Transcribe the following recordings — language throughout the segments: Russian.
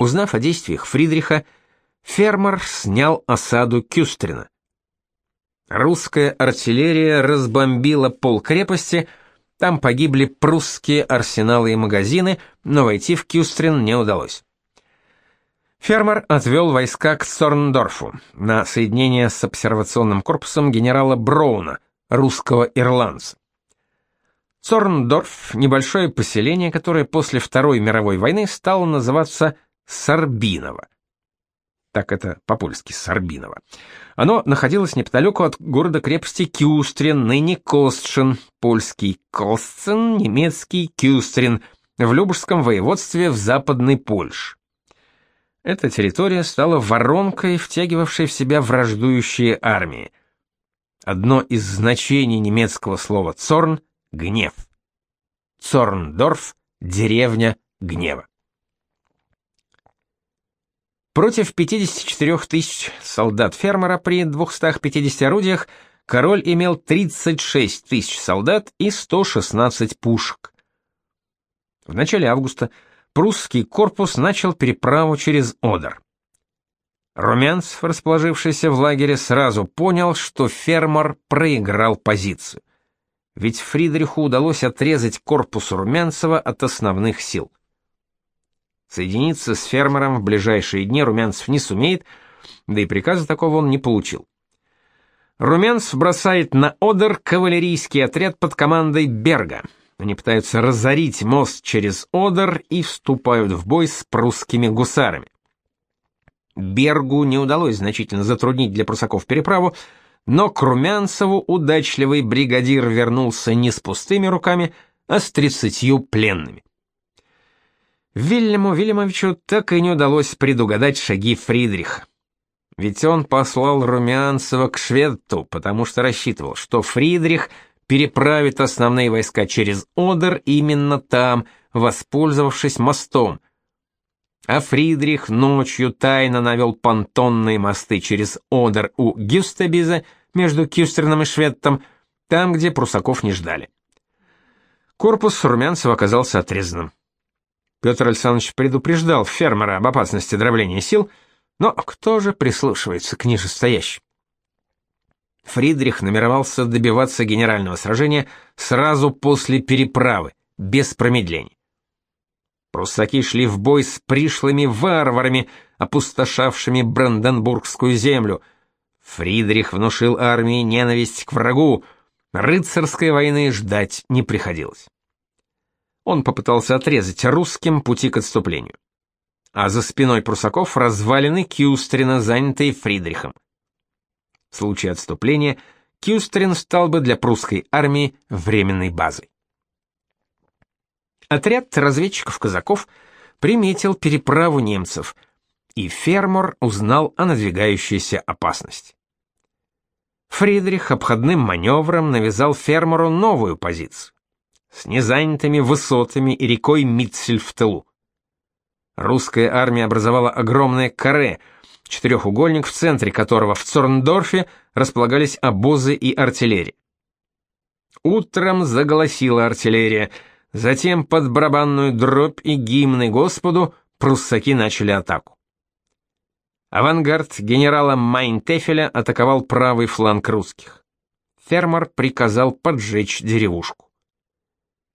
Узнав о действиях Фридриха, фермер снял осаду Кюстрина. Русская артиллерия разбомбила пол крепости, там погибли прусские арсеналы и магазины, но войти в Кюстрин не удалось. Фермер отвел войска к Сорндорфу на соединение с обсервационным корпусом генерала Броуна, русского ирландца. Цорндорф – небольшое поселение, которое после Второй мировой войны стало называться Сарбиново. Так это по-польски Сарбиново. Оно находилось неподалеку от города-крепости Кюстрин, ныне Костшин, польский Костцен, немецкий Кюстрин, в Любужском воеводстве в Западной Польше. Эта территория стала воронкой, втягивавшей в себя враждующие армии. Одно из значений немецкого слова «цорн» — гнев. Цорндорф — деревня гнева. Против 54 тысяч солдат фермера при 250 орудиях король имел 36 тысяч солдат и 116 пушек. В начале августа прусский корпус начал переправу через Одер. Румянцев, расположившийся в лагере, сразу понял, что фермер проиграл позицию. Ведь Фридриху удалось отрезать корпус Румянцева от основных сил. Соединиться с фермером в ближайшие дни Румянцев не сумеет, да и приказа такого он не получил. Румянцев бросает на Одер кавалерийский отряд под командой Берга — они пытаются разорить мост через Одер и вступают в бой с прусскими гусарами. Бергу не удалось значительно затруднить для прусаков переправу, но к Румянцеву удачливый бригадир вернулся не с пустыми руками, а с тридцатью пленными. Вильяму Вильямовичу так и не удалось предугадать шаги Фридриха. Ведь он послал Румянцева к Шведту, потому что рассчитывал, что Фридрих — переправит основные войска через Одер именно там, воспользовавшись мостом. А Фридрих ночью тайно навел понтонные мосты через Одер у Гюстебиза между Кюстерном и Шведтом, там, где прусаков не ждали. Корпус Румянцева оказался отрезанным. Петр Александрович предупреждал фермера об опасности дробления сил, но кто же прислушивается к нижестоящим? Фридрих намеревался добиваться генерального сражения сразу после переправы, без промедлений. Пруссаки шли в бой с пришлыми варварами, опустошавшими Бранденбургскую землю. Фридрих внушил армии ненависть к врагу, рыцарской войны ждать не приходилось. Он попытался отрезать русским пути к отступлению. А за спиной прусаков развалины Кюстрина, занятые Фридрихом. В случае отступления Кюстрин стал бы для прусской армии временной базой. Отряд разведчиков-казаков приметил переправу немцев, и фермер узнал о надвигающейся опасности. Фридрих обходным маневром навязал фермеру новую позицию с незанятыми высотами и рекой Митцель в тылу. Русская армия образовала огромное каре, четырехугольник, в центре которого в Цорндорфе располагались обозы и артиллерия. Утром заголосила артиллерия, затем под барабанную дробь и гимны Господу пруссаки начали атаку. Авангард генерала Майнтефеля атаковал правый фланг русских. Фермер приказал поджечь деревушку.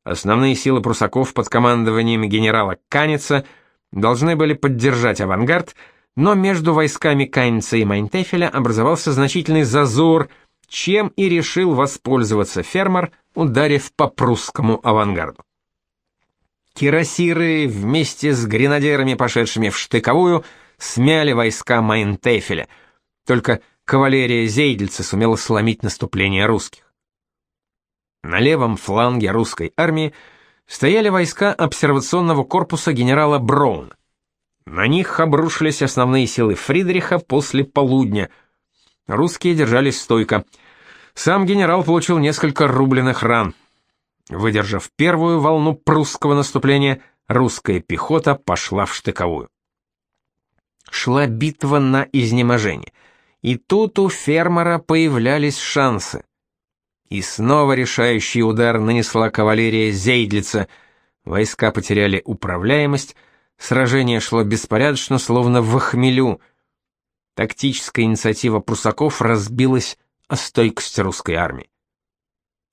Основные силы прусаков под командованием генерала Каница должны были поддержать авангард, но между войсками Кайнца и Майнтефеля образовался значительный зазор, чем и решил воспользоваться фермер, ударив по прусскому авангарду. Кирасиры вместе с гренадерами, пошедшими в штыковую, смяли войска Майнтефеля. Только кавалерия Зейдельца сумела сломить наступление русских. На левом фланге русской армии стояли войска обсервационного корпуса генерала Броуна. На них обрушились основные силы Фридриха после полудня. Русские держались стойко. Сам генерал получил несколько рубленых ран. Выдержав первую волну прусского наступления, русская пехота пошла в штыковую. Шла битва на изнеможение. И тут у фермера появлялись шансы. И снова решающий удар нанесла кавалерия Зейдлица. Войска потеряли управляемость, сражение шло беспорядочно, словно в хмелю. Тактическая инициатива прусаков разбилась о стойкость русской армии.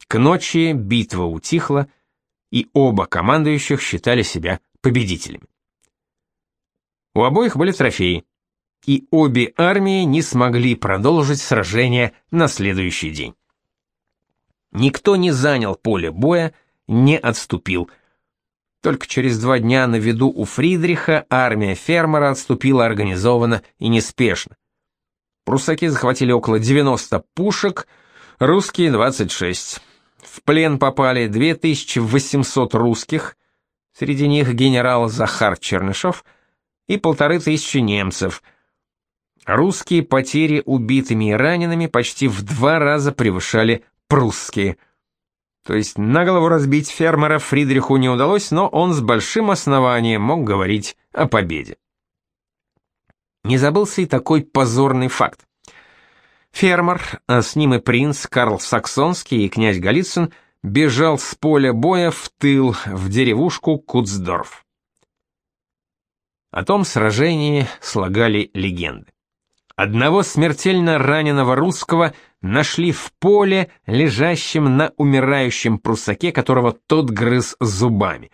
К ночи битва утихла, и оба командующих считали себя победителями. У обоих были трофеи, и обе армии не смогли продолжить сражение на следующий день. Никто не занял поле боя, не отступил. Только через два дня на виду у Фридриха армия фермера отступила организованно и неспешно. Прусаки захватили около 90 пушек, русские 26. В плен попали 2800 русских, среди них генерал Захар Чернышов и полторы тысячи немцев. Русские потери убитыми и ранеными почти в два раза превышали прусские. То есть на голову разбить фермера Фридриху не удалось, но он с большим основанием мог говорить о победе. Не забылся и такой позорный факт. Фермер, а с ним и принц Карл Саксонский и князь Голицын бежал с поля боя в тыл, в деревушку Куцдорф. О том сражении слагали легенды. Одного смертельно раненого русского нашли в поле, лежащем на умирающем прусаке, которого тот грыз зубами.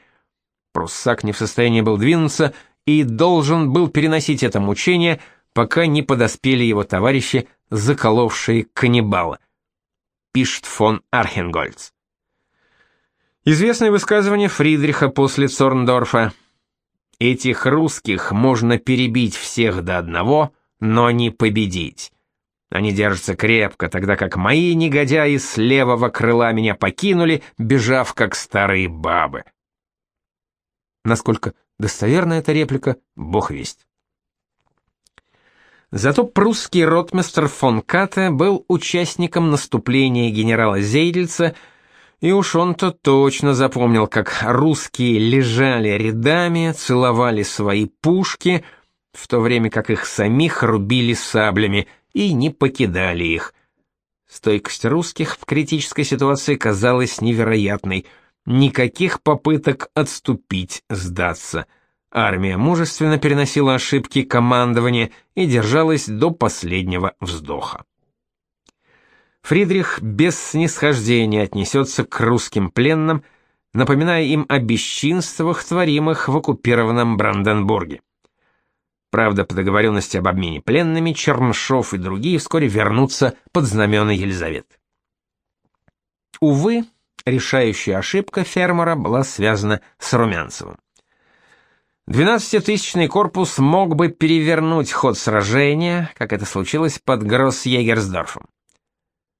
Пруссак не в состоянии был двинуться и должен был переносить это мучение, пока не подоспели его товарищи, заколовшие каннибала. Пишет фон Архенгольц. Известное высказывание Фридриха после Цорндорфа. «Этих русских можно перебить всех до одного», но не победить. Они держатся крепко, тогда как мои негодяи с левого крыла меня покинули, бежав как старые бабы. Насколько достоверна эта реплика, бог весть. Зато прусский ротмистр фон Катте был участником наступления генерала Зейдельца, и уж он-то точно запомнил, как русские лежали рядами, целовали свои пушки — в то время как их самих рубили саблями и не покидали их. Стойкость русских в критической ситуации казалась невероятной. Никаких попыток отступить, сдаться. Армия мужественно переносила ошибки командования и держалась до последнего вздоха. Фридрих без снисхождения отнесется к русским пленным, напоминая им о бесчинствах, творимых в оккупированном Бранденбурге. Правда, по договоренности об обмене пленными Чернышов и другие вскоре вернутся под знамена Елизаветы. Увы, решающая ошибка фермера была связана с Румянцевым. Двенадцатитысячный корпус мог бы перевернуть ход сражения, как это случилось под Гроссьегерсдорфом.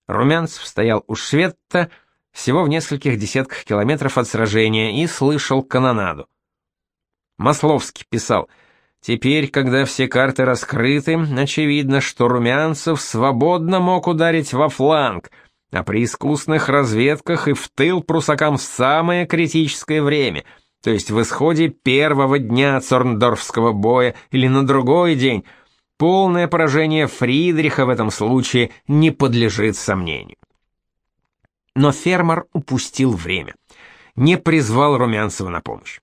Румянцев стоял у Шветта всего в нескольких десятках километров от сражения и слышал канонаду. Масловский писал – Теперь, когда все карты раскрыты, очевидно, что Румянцев свободно мог ударить во фланг, а при искусных разведках и в тыл прусакам в самое критическое время, то есть в исходе первого дня Цорндорфского боя или на другой день, полное поражение Фридриха в этом случае не подлежит сомнению. Но фермер упустил время, не призвал Румянцева на помощь.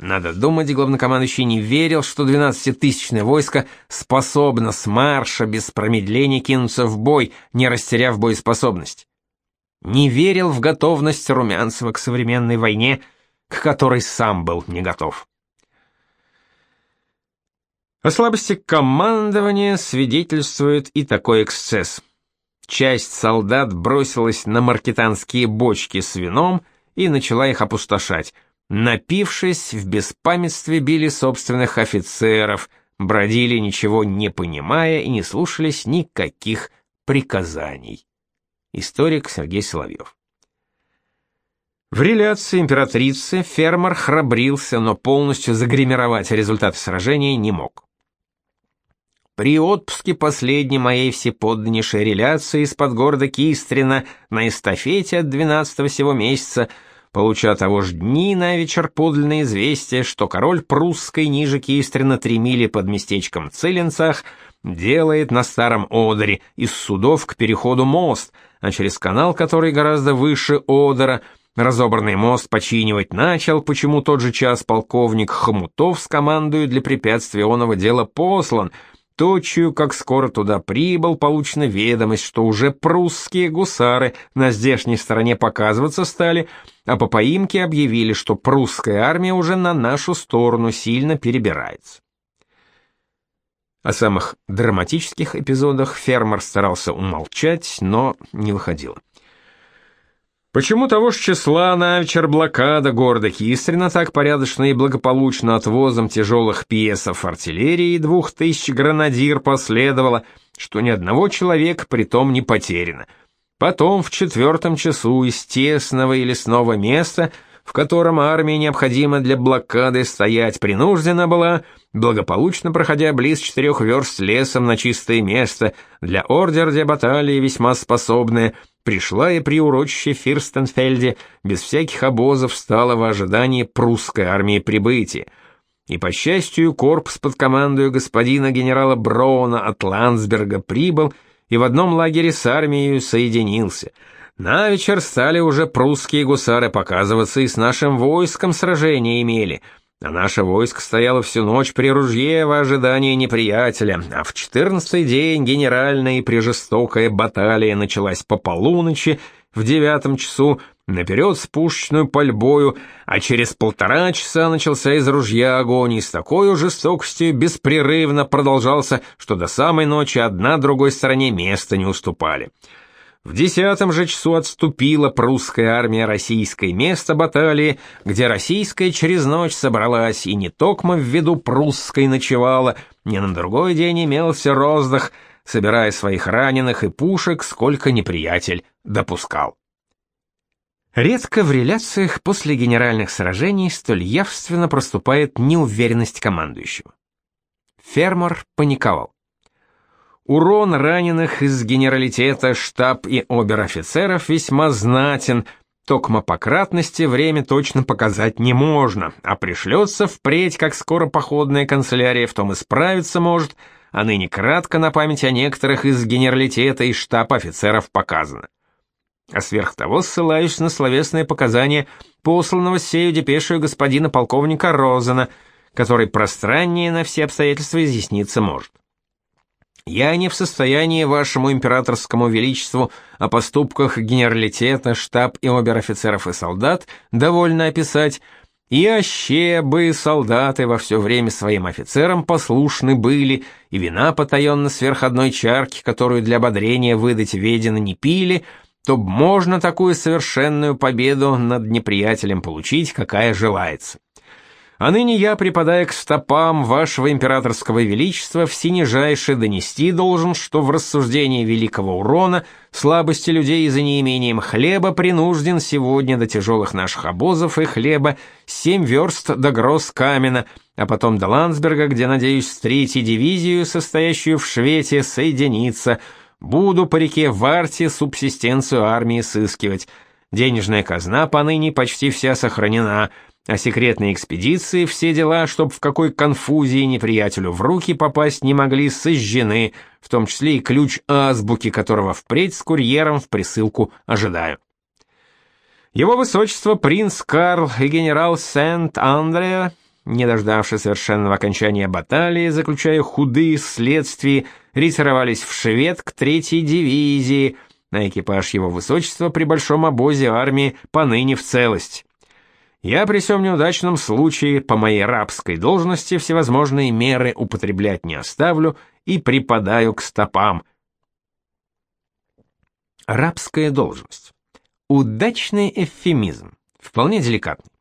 Надо думать, главнокомандующий не верил, что 12-тысячное войско способно с марша без промедления кинуться в бой, не растеряв боеспособность. Не верил в готовность Румянцева к современной войне, к которой сам был не готов. О слабости командования свидетельствует и такой эксцесс. Часть солдат бросилась на маркетанские бочки с вином и начала их опустошать – Напившись, в беспамятстве били собственных офицеров, бродили, ничего не понимая и не слушались никаких приказаний. Историк Сергей Соловьев. В реляции императрицы фермер храбрился, но полностью загримировать результаты сражения не мог. При отпуске последней моей всеподданнейшей реляции из-под города Кистрина на эстафете от 12 сего месяца – получа того ж дни на вечер подлинное известие, что король прусской ниже Кистрина три мили под местечком Целенцах делает на старом Одере из судов к переходу мост, а через канал, который гораздо выше Одера, Разобранный мост починивать начал, почему тот же час полковник Хомутов с командою для препятствия оного дела послан. Точью, как скоро туда прибыл, получена ведомость, что уже прусские гусары на здешней стороне показываться стали, а по поимке объявили, что прусская армия уже на нашу сторону сильно перебирается. О самых драматических эпизодах фермер старался умолчать, но не выходило. Почему того ж числа на вечер блокада города Кистрина так порядочно и благополучно отвозом тяжелых пьесов артиллерии и двух тысяч гранадир последовало, что ни одного человека притом не потеряно. Потом в четвертом часу из тесного и лесного места – в котором армии необходимо для блокады стоять принуждена была, благополучно проходя близ четырех верст лесом на чистое место, для ордердя баталии весьма способная, пришла и при урочище Фирстенфельде без всяких обозов стала в ожидании прусской армии прибытия. И, по счастью, корпус под командою господина генерала Броуна от Ландсберга прибыл и в одном лагере с армией соединился — на вечер стали уже прусские гусары показываться и с нашим войском сражения имели, а наше войско стояло всю ночь при ружье в ожидании неприятеля, а в четырнадцатый день генеральная и прижестокая баталия началась по полуночи, в девятом часу, наперед с пушечную пальбою, а через полтора часа начался из ружья огонь, и с такой жестокостью беспрерывно продолжался, что до самой ночи одна другой стороне места не уступали. В десятом же часу отступила прусская армия российской место баталии, где российская через ночь собралась и не токмо в виду прусской ночевала, ни на другой день имелся роздых, собирая своих раненых и пушек, сколько неприятель допускал. Редко в реляциях после генеральных сражений столь явственно проступает неуверенность командующего. Фермер паниковал. Урон раненых из генералитета, штаб и обер-офицеров весьма знатен, токмо по кратности время точно показать не можно, а пришлется впредь, как скоро походная канцелярия в том исправиться может, а ныне кратко на память о некоторых из генералитета и штаб офицеров показано. А сверх того ссылаюсь на словесные показания посланного сею депешую господина полковника Розена, который пространнее на все обстоятельства изъясниться может. Я не в состоянии вашему императорскому величеству о поступках генералитета, штаб и обер-офицеров и солдат довольно описать, и аще бы солдаты во все время своим офицерам послушны были, и вина потаенно сверх одной чарки, которую для ободрения выдать ведено не пили, то можно такую совершенную победу над неприятелем получить, какая желается. А ныне я, припадая к стопам вашего императорского величества, всенижайше донести должен, что в рассуждении великого урона, слабости людей и за неимением хлеба принужден сегодня до тяжелых наших обозов и хлеба семь верст до гроз камена, а потом до Ландсберга, где, надеюсь, с дивизию, состоящую в Швете, соединиться. Буду по реке Варте субсистенцию армии сыскивать. Денежная казна поныне почти вся сохранена — а секретные экспедиции, все дела, чтоб в какой конфузии неприятелю в руки попасть не могли, сожжены, в том числе и ключ азбуки, которого впредь с курьером в присылку ожидаю. Его высочество принц Карл и генерал Сент-Андреа, не дождавшись совершенного окончания баталии, заключая худые следствия, ретировались в Швед к третьей дивизии, на экипаж его высочества при большом обозе армии поныне в целость. Я при всем неудачном случае по моей рабской должности всевозможные меры употреблять не оставлю и припадаю к стопам. Рабская должность. Удачный эвфемизм, вполне деликатный.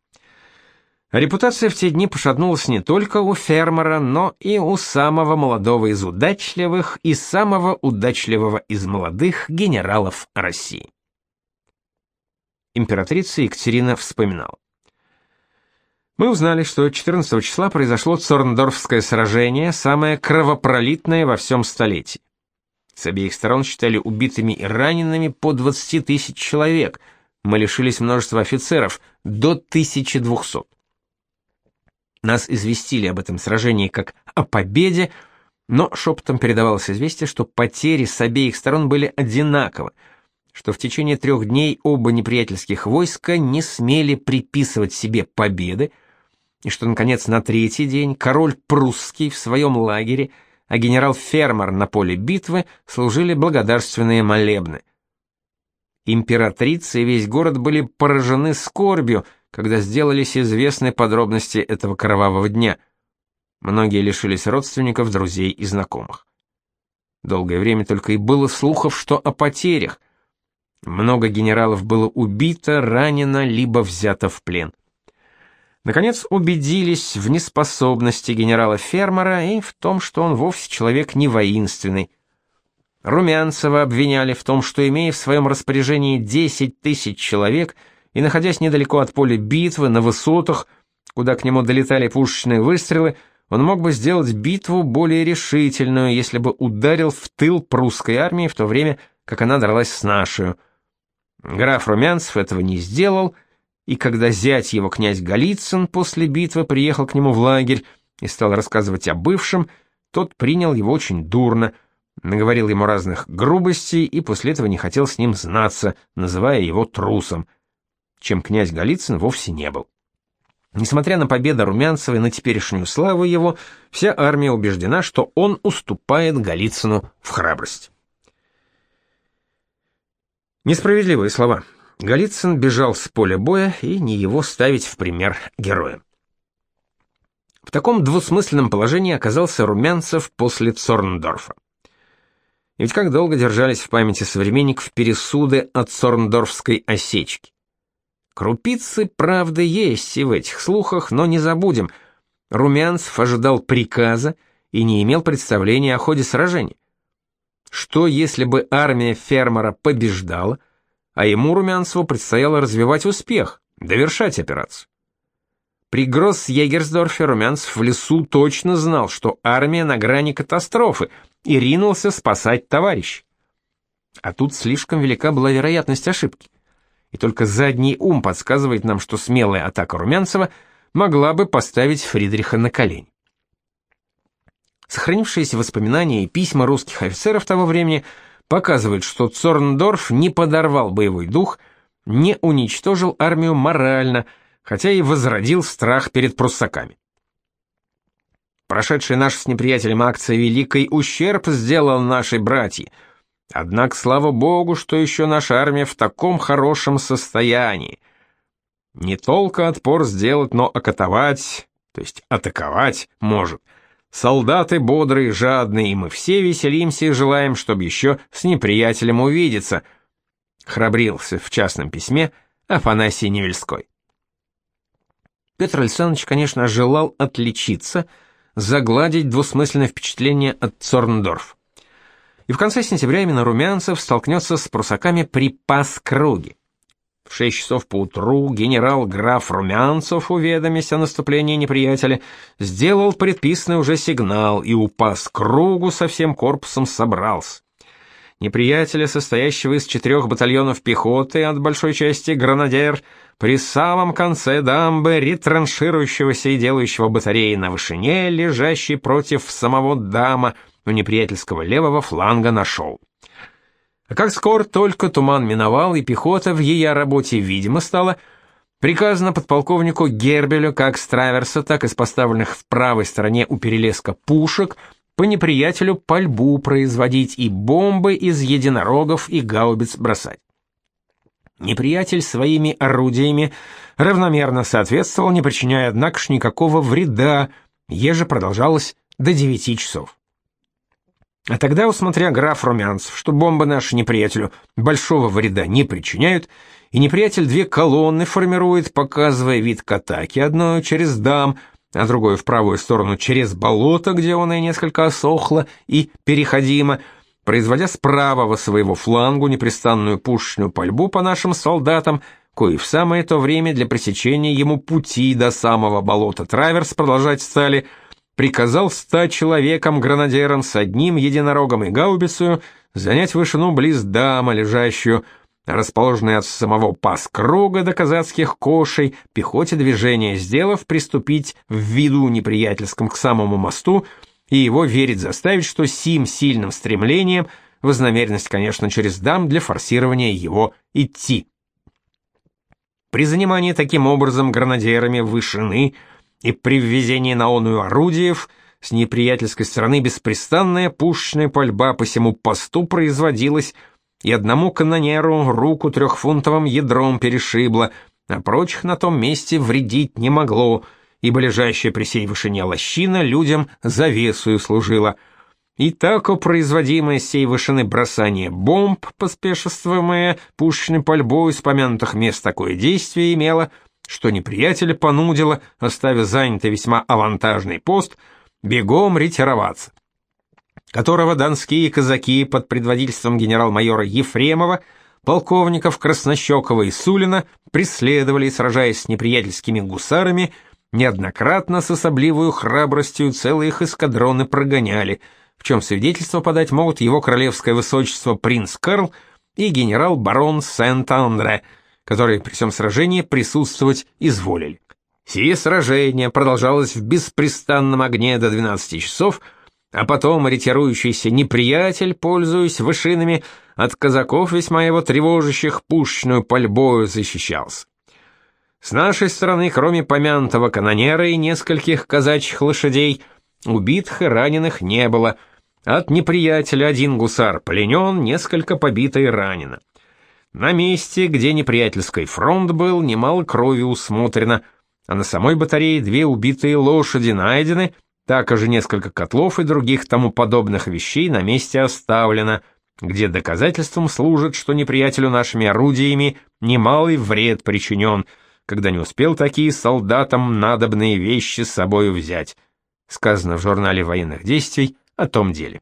Репутация в те дни пошатнулась не только у фермера, но и у самого молодого из удачливых и самого удачливого из молодых генералов России. Императрица Екатерина вспоминала. Мы узнали, что 14 числа произошло Цорндорфское сражение, самое кровопролитное во всем столетии. С обеих сторон считали убитыми и ранеными по 20 тысяч человек. Мы лишились множества офицеров, до 1200. Нас известили об этом сражении как о победе, но шепотом передавалось известие, что потери с обеих сторон были одинаковы, что в течение трех дней оба неприятельских войска не смели приписывать себе победы, и что, наконец, на третий день король прусский в своем лагере, а генерал Фермер на поле битвы служили благодарственные молебны. Императрица и весь город были поражены скорбью, когда сделались известны подробности этого кровавого дня. Многие лишились родственников, друзей и знакомых. Долгое время только и было слухов, что о потерях. Много генералов было убито, ранено, либо взято в плен. Наконец убедились в неспособности генерала Фермера и в том, что он вовсе человек не воинственный. Румянцева обвиняли в том, что, имея в своем распоряжении 10 тысяч человек и находясь недалеко от поля битвы, на высотах, куда к нему долетали пушечные выстрелы, он мог бы сделать битву более решительную, если бы ударил в тыл прусской армии в то время, как она дралась с нашу. Граф Румянцев этого не сделал, и когда зять его князь Голицын после битвы приехал к нему в лагерь и стал рассказывать о бывшем, тот принял его очень дурно, наговорил ему разных грубостей и после этого не хотел с ним знаться, называя его трусом, чем князь Голицын вовсе не был. Несмотря на победу Румянцева и на теперешнюю славу его, вся армия убеждена, что он уступает Голицыну в храбрость. Несправедливые слова. Голицын бежал с поля боя, и не его ставить в пример героя. В таком двусмысленном положении оказался Румянцев после Цорндорфа. И ведь как долго держались в памяти современников пересуды от Цорндорфской осечки. Крупицы правды есть и в этих слухах, но не забудем, Румянцев ожидал приказа и не имел представления о ходе сражения. Что если бы армия фермера побеждала, а ему, Румянцеву, предстояло развивать успех, довершать операцию? При Гросс-Егерсдорфе Румянцев в лесу точно знал, что армия на грани катастрофы, и ринулся спасать товарищей. А тут слишком велика была вероятность ошибки и только задний ум подсказывает нам, что смелая атака Румянцева могла бы поставить Фридриха на колени. Сохранившиеся воспоминания и письма русских офицеров того времени показывают, что Цорндорф не подорвал боевой дух, не уничтожил армию морально, хотя и возродил страх перед пруссаками. Прошедшая наша с неприятелем акция великой ущерб сделал нашей братье — Однако, слава богу, что еще наша армия в таком хорошем состоянии. Не только отпор сделать, но окатовать, то есть атаковать может. Солдаты бодрые, жадные, и мы все веселимся и желаем, чтобы еще с неприятелем увидеться. Храбрился в частном письме Афанасий Невельской. Петр Александрович, конечно, желал отличиться, загладить двусмысленное впечатление от Цорндорф и в конце сентября именно Румянцев столкнется с прусаками при Паскруге. В шесть часов поутру генерал-граф Румянцев, уведомясь о наступлении неприятеля, сделал предписанный уже сигнал и у Паскругу со всем корпусом собрался. Неприятеля, состоящего из четырех батальонов пехоты от большой части гранадер, при самом конце дамбы, ретранширующегося и делающего батареи на вышине, лежащей против самого дама, у неприятельского левого фланга нашел. А как скоро только туман миновал и пехота в ее работе видимо стала, приказано подполковнику Гербелю как с траверса, так и с поставленных в правой стороне у перелеска пушек по неприятелю пальбу производить и бомбы из единорогов и гаубиц бросать. Неприятель своими орудиями равномерно соответствовал, не причиняя, однако ж, никакого вреда, еже продолжалось до девяти часов. А тогда, усмотря граф Румянцев, что бомбы наши неприятелю большого вреда не причиняют, и неприятель две колонны формирует, показывая вид к атаке, одной через дам, а другую в правую сторону через болото, где он и несколько осохло и переходимо, производя справа во своего флангу непрестанную пушечную пальбу по нашим солдатам, кои в самое то время для пресечения ему пути до самого болота. Траверс продолжать стали – приказал ста человекам-гранадерам с одним единорогом и гаубицей занять вышину близ дама, лежащую, расположенной от самого пас круга до казацких кошей, пехоте движения сделав, приступить в виду неприятельском к самому мосту и его верить заставить, что сим сильным стремлением вознамеренность, конечно, через дам для форсирования его идти. При занимании таким образом гранадерами вышины и при ввезении на оную орудиев с неприятельской стороны беспрестанная пушечная пальба по всему посту производилась, и одному канонеру руку трехфунтовым ядром перешибло, а прочих на том месте вредить не могло, ибо лежащая при сей вышине лощина людям завесую служила. И так производимое сей вышины бросание бомб, поспешествуемое пушечной пальбой с помянутых мест такое действие имело, что неприятеля понудило, оставив занятый весьма авантажный пост, бегом ретироваться которого донские казаки под предводительством генерал-майора Ефремова, полковников Краснощекова и Сулина преследовали, сражаясь с неприятельскими гусарами, неоднократно с особливой храбростью целые их эскадроны прогоняли, в чем свидетельство подать могут его королевское высочество принц Карл и генерал-барон Сент-Андре, которые при всем сражении присутствовать изволили. Сие сражение продолжалось в беспрестанном огне до 12 часов, а потом ретирующийся неприятель, пользуясь вышинами, от казаков весьма его тревожащих пушечную пальбою защищался. С нашей стороны, кроме помянутого канонера и нескольких казачьих лошадей, убитых и раненых не было. От неприятеля один гусар пленен, несколько побито и ранено. На месте, где неприятельский фронт был, немало крови усмотрено, а на самой батарее две убитые лошади найдены — также несколько котлов и других тому подобных вещей на месте оставлено, где доказательством служит, что неприятелю нашими орудиями немалый вред причинен, когда не успел такие солдатам надобные вещи с собою взять. Сказано в журнале военных действий о том деле.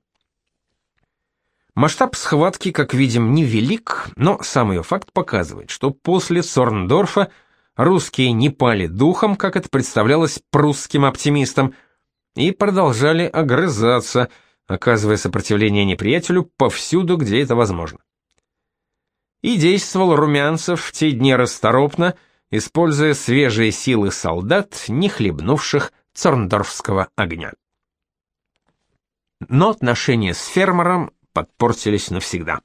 Масштаб схватки, как видим, невелик, но сам ее факт показывает, что после Сорндорфа русские не пали духом, как это представлялось прусским оптимистам, и продолжали огрызаться, оказывая сопротивление неприятелю повсюду, где это возможно. И действовал Румянцев в те дни расторопно, используя свежие силы солдат, не хлебнувших цорндорфского огня. Но отношения с фермером подпортились навсегда.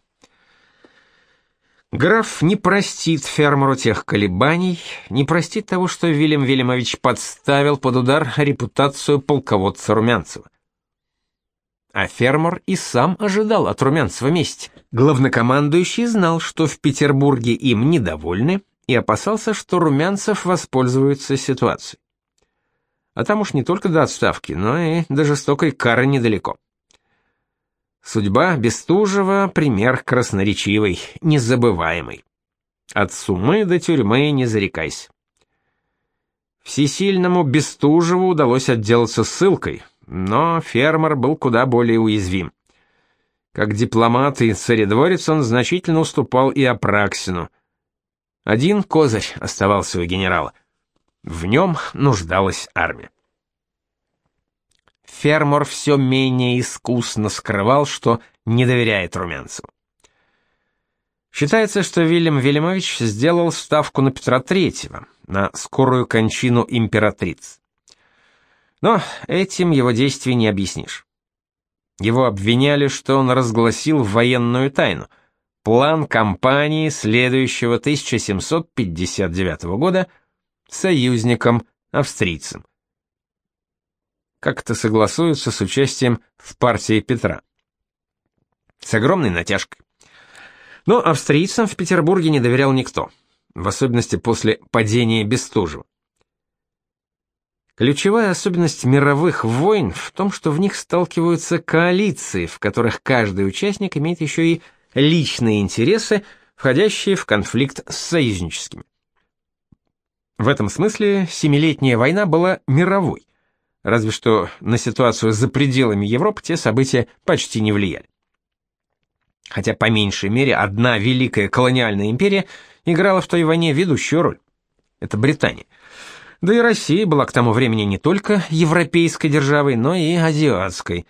Граф не простит фермеру тех колебаний, не простит того, что Вильям Вильямович подставил под удар репутацию полководца Румянцева. А фермер и сам ожидал от Румянцева мести. Главнокомандующий знал, что в Петербурге им недовольны, и опасался, что Румянцев воспользуется ситуацией. А там уж не только до отставки, но и до жестокой кары недалеко. Судьба Бестужева — пример красноречивый, незабываемый. От сумы до тюрьмы не зарекайся. Всесильному Бестужеву удалось отделаться ссылкой, но фермер был куда более уязвим. Как дипломат и царедворец он значительно уступал и Апраксину. Один козырь оставался у генерала. В нем нуждалась армия. Фермер все менее искусно скрывал, что не доверяет Румянцеву. Считается, что Вильям Вильямович сделал ставку на Петра III, на скорую кончину императрицы. Но этим его действий не объяснишь. Его обвиняли, что он разгласил военную тайну, план кампании следующего 1759 года союзником австрийцам как это согласуется с участием в партии Петра. С огромной натяжкой. Но австрийцам в Петербурге не доверял никто, в особенности после падения Бестужева. Ключевая особенность мировых войн в том, что в них сталкиваются коалиции, в которых каждый участник имеет еще и личные интересы, входящие в конфликт с союзническими. В этом смысле Семилетняя война была мировой разве что на ситуацию за пределами Европы те события почти не влияли. Хотя по меньшей мере одна великая колониальная империя играла в той войне ведущую роль. Это Британия. Да и Россия была к тому времени не только европейской державой, но и азиатской.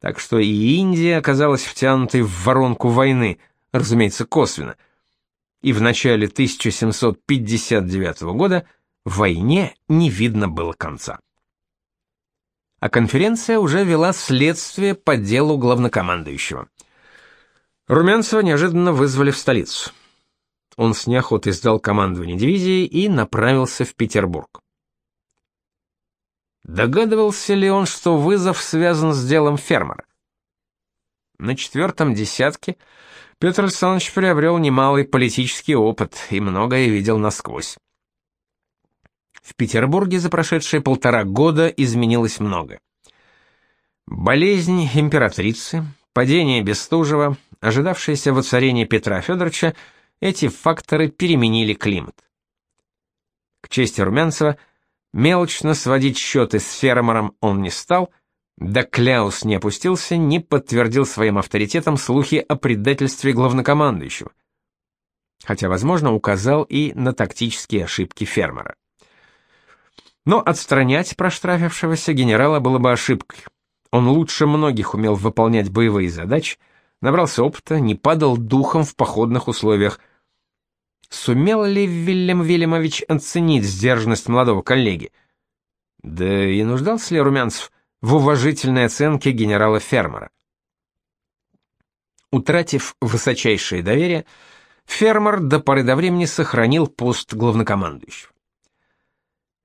Так что и Индия оказалась втянутой в воронку войны, разумеется, косвенно. И в начале 1759 года войне не видно было конца а конференция уже вела следствие по делу главнокомандующего. Румянцева неожиданно вызвали в столицу. Он с неохотой сдал командование дивизии и направился в Петербург. Догадывался ли он, что вызов связан с делом фермера? На четвертом десятке Петр Александрович приобрел немалый политический опыт и многое видел насквозь. В Петербурге за прошедшие полтора года изменилось много. Болезнь императрицы, падение Бестужева, ожидавшееся воцарение Петра Федоровича, эти факторы переменили климат. К чести Румянцева, мелочно сводить счеты с фермером он не стал, да Кляус не опустился, не подтвердил своим авторитетом слухи о предательстве главнокомандующего. Хотя, возможно, указал и на тактические ошибки фермера. Но отстранять проштрафившегося генерала было бы ошибкой. Он лучше многих умел выполнять боевые задачи, набрался опыта, не падал духом в походных условиях. Сумел ли Вильям Вильямович оценить сдержанность молодого коллеги? Да и нуждался ли Румянцев в уважительной оценке генерала-фермера? Утратив высочайшее доверие, фермер до поры до времени сохранил пост главнокомандующего.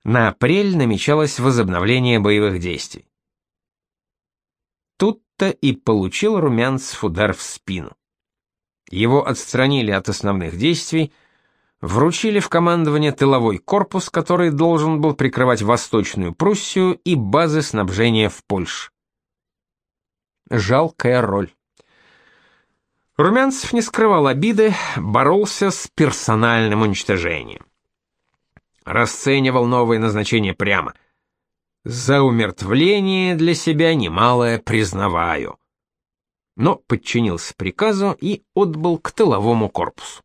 На апрель намечалось возобновление боевых действий. Тут-то и получил Румянцев удар в спину. Его отстранили от основных действий, вручили в командование тыловой корпус, который должен был прикрывать Восточную Пруссию и базы снабжения в Польше. Жалкая роль. Румянцев не скрывал обиды, боролся с персональным уничтожением. Расценивал новые назначения прямо – за умертвление для себя немалое признаваю. Но подчинился приказу и отбыл к тыловому корпусу.